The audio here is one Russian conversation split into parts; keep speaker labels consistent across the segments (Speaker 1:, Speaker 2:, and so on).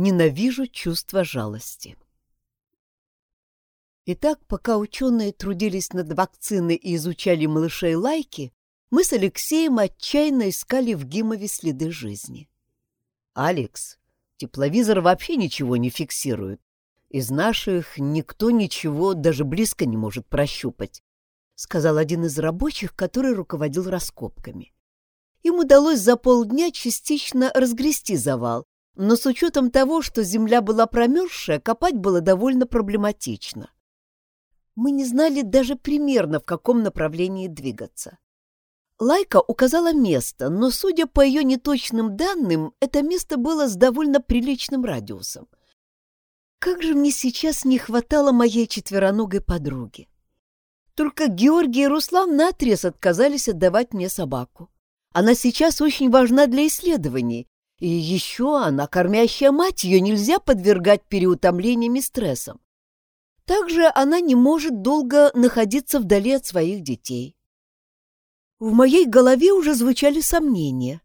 Speaker 1: Ненавижу чувство жалости. Итак, пока ученые трудились над вакциной и изучали малышей Лайки, мы с Алексеем отчаянно искали в Гимове следы жизни. «Алекс, тепловизор вообще ничего не фиксирует. Из наших никто ничего даже близко не может прощупать», — сказал один из рабочих, который руководил раскопками. Им удалось за полдня частично разгрести завал, но с учетом того, что земля была промерзшая, копать было довольно проблематично. Мы не знали даже примерно, в каком направлении двигаться. Лайка указала место, но, судя по ее неточным данным, это место было с довольно приличным радиусом. Как же мне сейчас не хватало моей четвероногой подруги. Только Георгий и Руслан наотрез отказались отдавать мне собаку. Она сейчас очень важна для исследований, и еще она, кормящая мать, ее нельзя подвергать переутомлениям и стрессам. Также она не может долго находиться вдали от своих детей. В моей голове уже звучали сомнения.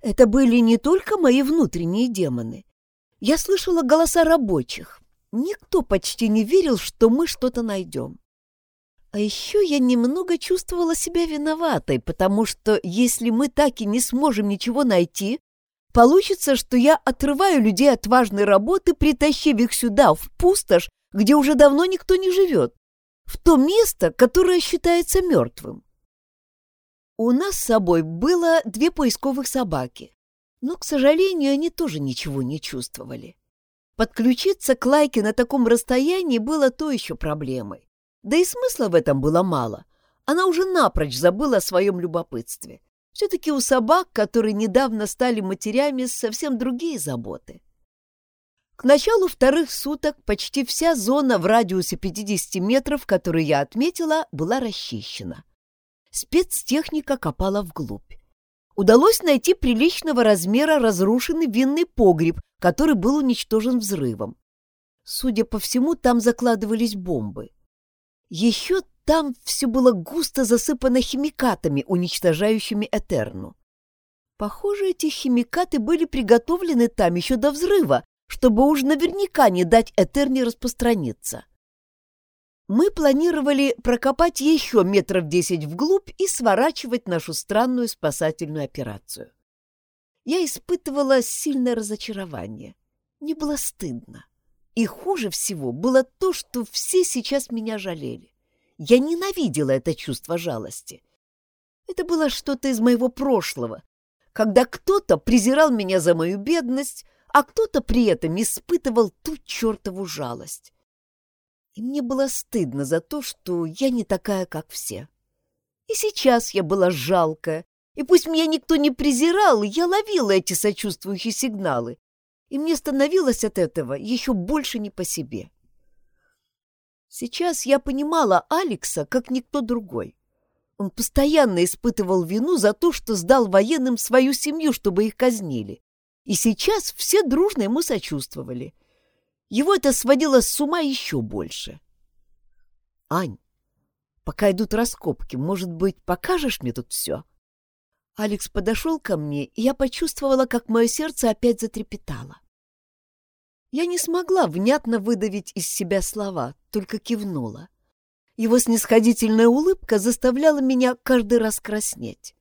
Speaker 1: Это были не только мои внутренние демоны. Я слышала голоса рабочих. Никто почти не верил, что мы что-то найдем. А еще я немного чувствовала себя виноватой, потому что если мы так и не сможем ничего найти, получится, что я отрываю людей от важной работы, притащив их сюда, в пустошь, где уже давно никто не живет, в то место, которое считается мертвым. У нас с собой было две поисковых собаки, но, к сожалению, они тоже ничего не чувствовали. Подключиться к Лайке на таком расстоянии было то еще проблемой. Да и смысла в этом было мало. Она уже напрочь забыла о своем любопытстве. Все-таки у собак, которые недавно стали матерями, совсем другие заботы. К началу вторых суток почти вся зона в радиусе 50 метров, которую я отметила, была расчищена спецтехника копала вглубь. Удалось найти приличного размера разрушенный винный погреб, который был уничтожен взрывом. Судя по всему, там закладывались бомбы. Еще там все было густо засыпано химикатами, уничтожающими Этерну. Похоже, эти химикаты были приготовлены там еще до взрыва, чтобы уж наверняка не дать Этерне распространиться. Мы планировали прокопать еще метров десять вглубь и сворачивать нашу странную спасательную операцию. Я испытывала сильное разочарование. Мне было стыдно. И хуже всего было то, что все сейчас меня жалели. Я ненавидела это чувство жалости. Это было что-то из моего прошлого, когда кто-то презирал меня за мою бедность, а кто-то при этом испытывал ту чертову жалость. И мне было стыдно за то, что я не такая, как все. И сейчас я была жалкая, и пусть меня никто не презирал, я ловила эти сочувствующие сигналы, и мне становилось от этого еще больше не по себе. Сейчас я понимала Алекса, как никто другой. Он постоянно испытывал вину за то, что сдал военным свою семью, чтобы их казнили. И сейчас все дружно ему сочувствовали. Его это сводило с ума еще больше. «Ань, пока идут раскопки, может быть, покажешь мне тут все?» Алекс подошел ко мне, и я почувствовала, как мое сердце опять затрепетало. Я не смогла внятно выдавить из себя слова, только кивнула. Его снисходительная улыбка заставляла меня каждый раз краснеть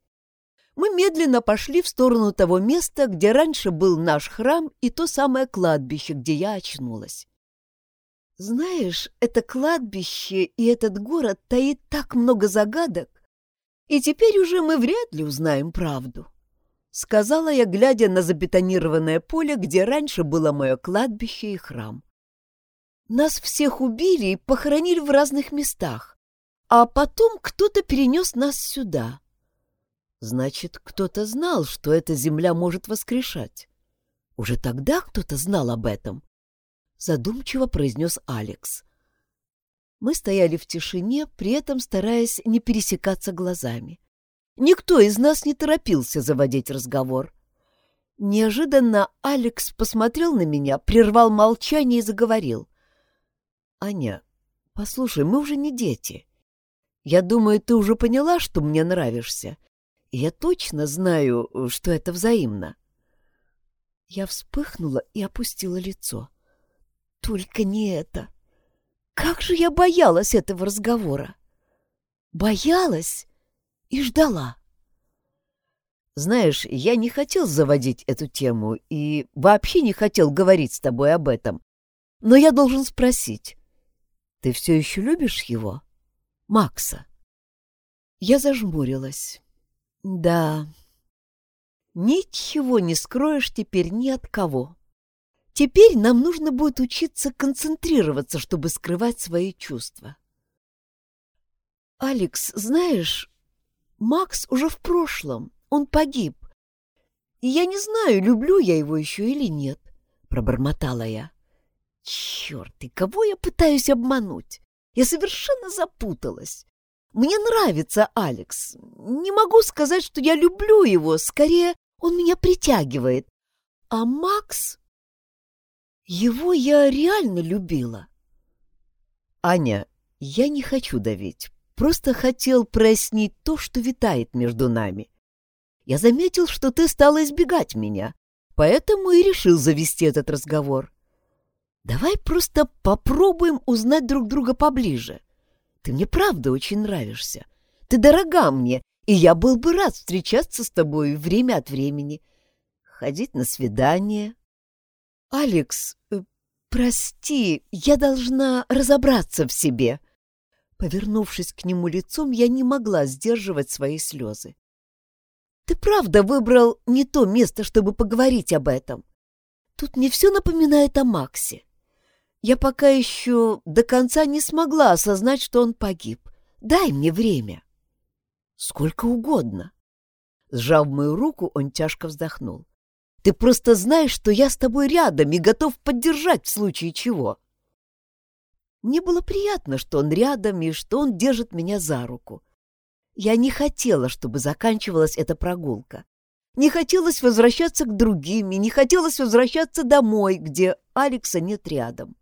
Speaker 1: мы медленно пошли в сторону того места, где раньше был наш храм и то самое кладбище, где я очнулась. Знаешь, это кладбище и этот город таит так много загадок, и теперь уже мы вряд ли узнаем правду. Сказала я, глядя на забетонированное поле, где раньше было мое кладбище и храм. Нас всех убили и похоронили в разных местах, а потом кто-то перенес нас сюда — Значит, кто-то знал, что эта земля может воскрешать. Уже тогда кто-то знал об этом. Задумчиво произнес Алекс. Мы стояли в тишине, при этом стараясь не пересекаться глазами. Никто из нас не торопился заводить разговор. Неожиданно Алекс посмотрел на меня, прервал молчание и заговорил. «Аня, послушай, мы уже не дети. Я думаю, ты уже поняла, что мне нравишься, я точно знаю, что это взаимно. Я вспыхнула и опустила лицо. Только не это. Как же я боялась этого разговора. Боялась и ждала.
Speaker 2: Знаешь, я не хотел заводить эту тему и вообще не хотел говорить с тобой об этом. Но я должен спросить. Ты все еще любишь его? Макса?
Speaker 1: Я зажмурилась. Да, Ничего не скроешь теперь ни от кого. Теперь нам нужно будет учиться концентрироваться, чтобы скрывать свои чувства. Алекс, знаешь, Макс уже в прошлом, он погиб. И я не знаю, люблю я его еще или нет, — пробормотала я. Черт, и кого я пытаюсь обмануть? Я совершенно запуталась. Мне нравится Алекс. Не могу сказать, что я люблю его, скорее, он меня притягивает. А Макс... Его я реально любила.
Speaker 2: Аня, я не хочу давить. Просто хотел прояснить то, что витает между нами. Я заметил, что ты стала избегать меня, поэтому и решил завести этот разговор. Давай просто попробуем узнать друг друга поближе. Ты мне правда очень нравишься. Ты дорога мне, и я был бы рад встречаться с тобой время от времени, ходить на свидание.
Speaker 1: Алекс, э, прости, я должна разобраться в себе. Повернувшись к нему лицом, я не могла сдерживать свои слезы. Ты правда выбрал не то место, чтобы поговорить об этом. Тут мне все напоминает о Максе. Я пока еще до конца не смогла осознать, что он погиб. Дай мне время.
Speaker 2: Сколько угодно. Сжав мою руку, он тяжко вздохнул. Ты просто знаешь, что я с тобой рядом и готов поддержать в случае чего.
Speaker 1: Мне было приятно, что он рядом и что он держит меня за руку. Я не хотела, чтобы заканчивалась эта прогулка. Не хотелось возвращаться к другим, и не хотелось возвращаться домой, где Алекса нет рядом.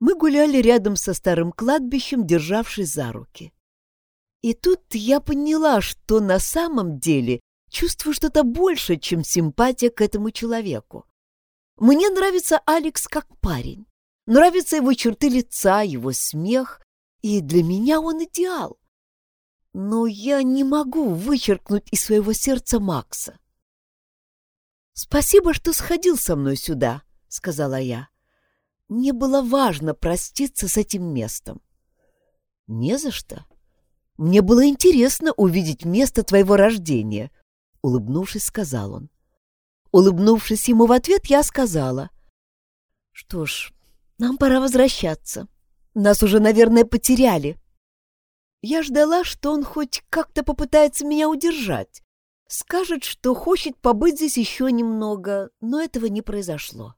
Speaker 1: Мы гуляли рядом со старым кладбищем, державшись за руки. И тут я поняла, что на самом деле чувствую что-то больше, чем симпатия к этому человеку. Мне нравится Алекс как парень. Нравятся его черты лица, его смех, и для меня он идеал. Но я не могу вычеркнуть из своего сердца Макса. «Спасибо, что сходил со мной сюда», — сказала я. «Мне было важно проститься с этим местом».
Speaker 2: «Не за что», мне было интересно увидеть место твоего рождения, — улыбнувшись, сказал он.
Speaker 1: Улыбнувшись ему в ответ, я сказала. Что ж, нам пора возвращаться. Нас уже, наверное, потеряли. Я ждала, что он хоть как-то попытается меня удержать. Скажет, что хочет побыть здесь еще немного, но этого не произошло.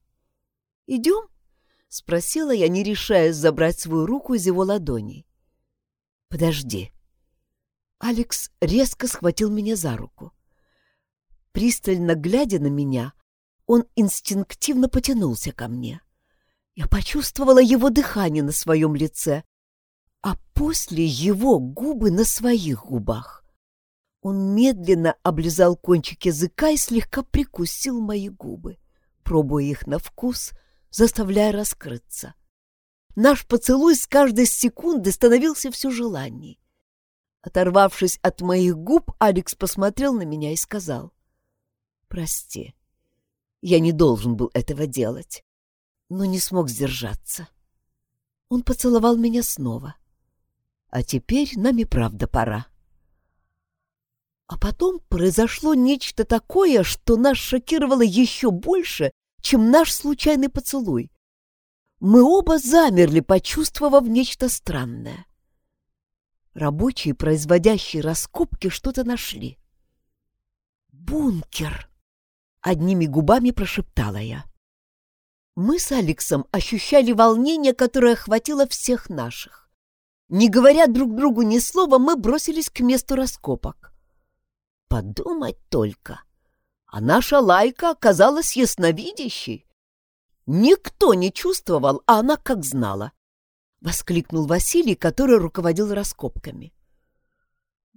Speaker 1: «Идем?» — спросила я, не решаясь забрать свою руку из его ладоней.
Speaker 2: «Подожди»,
Speaker 1: Алекс резко схватил меня за руку. Пристально глядя на меня, он инстинктивно потянулся ко мне. Я почувствовала его дыхание на своем лице, а после его губы на своих губах. Он медленно облизал кончик языка и слегка прикусил мои губы, пробуя их на вкус, заставляя раскрыться. Наш поцелуй с каждой секунды становился все желанней. Оторвавшись от моих губ, Алекс посмотрел на меня и сказал. «Прости, я не должен был этого делать, но не смог сдержаться». Он поцеловал меня снова. «А теперь нам и правда пора». А потом произошло нечто такое, что нас шокировало еще больше, чем наш случайный поцелуй. Мы оба замерли, почувствовав нечто странное. Рабочие, производящие раскопки, что-то нашли. «Бункер!» — одними губами прошептала я. Мы с Алексом ощущали волнение, которое охватило всех наших. Не говоря друг другу ни слова, мы бросились к месту раскопок. Подумать только! А наша лайка оказалась ясновидящей. Никто не чувствовал, а она как знала. — воскликнул Василий, который руководил раскопками.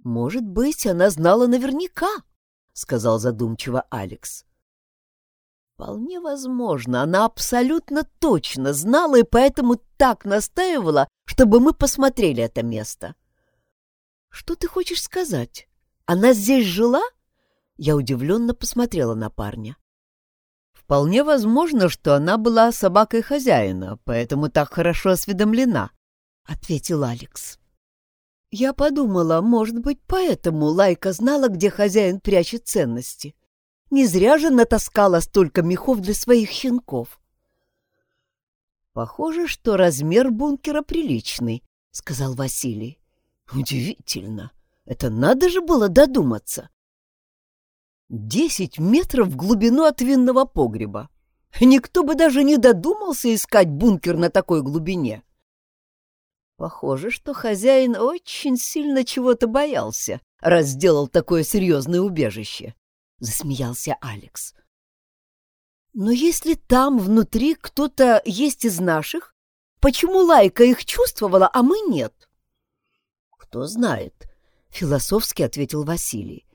Speaker 1: «Может быть, она знала наверняка», — сказал задумчиво Алекс. Вполне возможно, она абсолютно точно знала и поэтому так настаивала, чтобы мы посмотрели это место. Что ты хочешь сказать? Она здесь жила? Я удивленно посмотрела на парня. Вполне возможно, что она была собакой хозяина, поэтому так хорошо осведомлена, — ответил Алекс. Я подумала, может быть, поэтому Лайка знала, где хозяин прячет ценности. Не зря же натаскала столько мехов для своих щенков. «Похоже, что размер бункера приличный», — сказал Василий. «Удивительно. Это надо же было додуматься. Десять метров в глубину от винного погреба. Никто бы даже не додумался искать бункер на такой глубине. Похоже, что хозяин очень сильно чего-то боялся, раз сделал такое серьезное убежище, — засмеялся Алекс. Но если там внутри кто-то есть из наших, почему Лайка их чувствовала, а мы нет? Кто знает, — философски ответил Василий.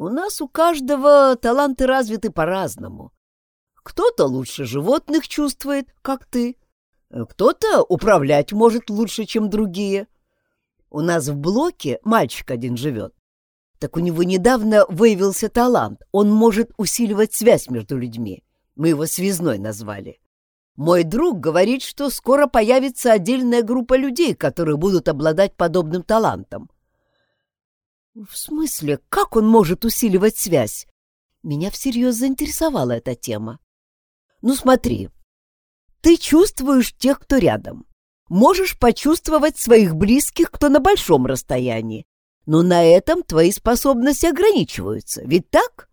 Speaker 1: У нас у каждого таланты развиты по-разному. Кто-то лучше животных чувствует, как ты, — кто-то управлять может лучше, чем другие. У нас в блоке мальчик один живет. Так у него недавно выявился талант. Он может усиливать связь между людьми. Мы его связной назвали. Мой друг говорит, что скоро появится отдельная группа людей, которые будут обладать подобным талантом. В смысле, как он может усиливать связь? Меня всерьез заинтересовала эта тема. Ну смотри, ты чувствуешь тех, кто рядом. Можешь почувствовать своих близких, кто на большом расстоянии. Но на этом твои способности ограничиваются, ведь так?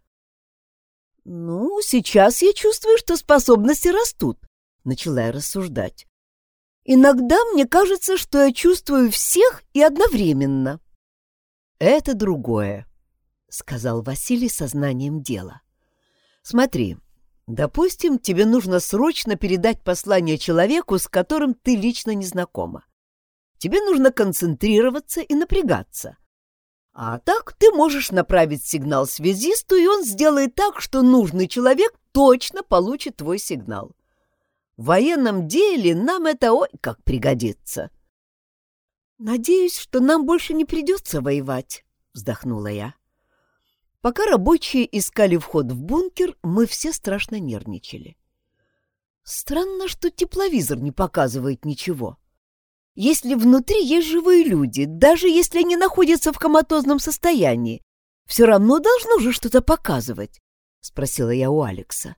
Speaker 1: Ну, сейчас я чувствую, что способности растут, начала я рассуждать. Иногда мне кажется, что я чувствую всех и одновременно. Это другое, сказал Василий сознанием дела. Смотри, Допустим, тебе нужно срочно передать послание человеку, с которым ты лично не знакома. Тебе нужно концентрироваться и напрягаться. А так ты можешь направить сигнал связисту, и он сделает так, что нужный человек точно получит твой сигнал. В военном деле нам это ой как пригодится. «Надеюсь, что нам больше не придется воевать», — вздохнула я. Пока рабочие искали вход в бункер, мы все страшно нервничали. Странно, что тепловизор не показывает ничего. Если внутри есть живые люди, даже если они находятся в коматозном состоянии, все равно должно же что-то показывать, — спросила я у Алекса.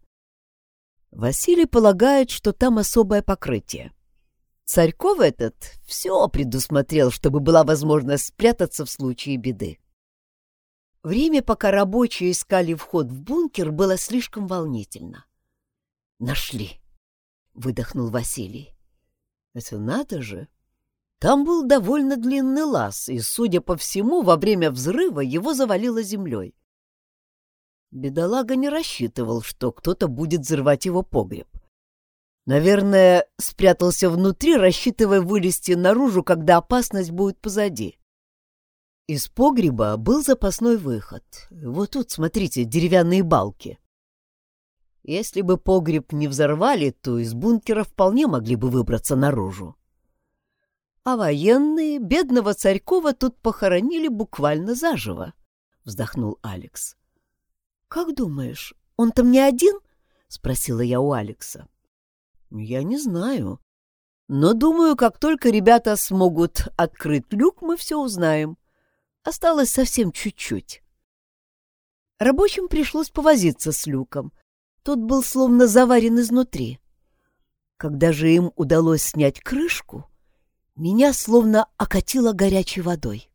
Speaker 1: Василий полагает, что там особое покрытие. Царьков этот все предусмотрел, чтобы была возможность спрятаться в случае беды. Время, пока рабочие искали вход в бункер, было слишком волнительно. «Нашли!» — выдохнул Василий. «Это надо же!» Там был довольно длинный лаз, и, судя по всему, во время взрыва его завалило землей. Бедолага не рассчитывал, что кто-то будет взрывать его погреб. Наверное, спрятался внутри, рассчитывая вылезти наружу, когда опасность будет позади. Из погреба был запасной выход. Вот тут, смотрите, деревянные балки. Если бы погреб не взорвали, то из бункера вполне могли бы выбраться наружу. А военные бедного Царькова тут похоронили буквально заживо, — вздохнул Алекс. — Как думаешь, он там не один? — спросила я у Алекса. — Я не знаю. Но думаю, как только ребята смогут открыть люк, мы все узнаем. Осталось совсем чуть-чуть. Рабочим пришлось повозиться с люком. Тот был словно заварен изнутри. Когда же им удалось снять крышку, меня словно окатило горячей водой.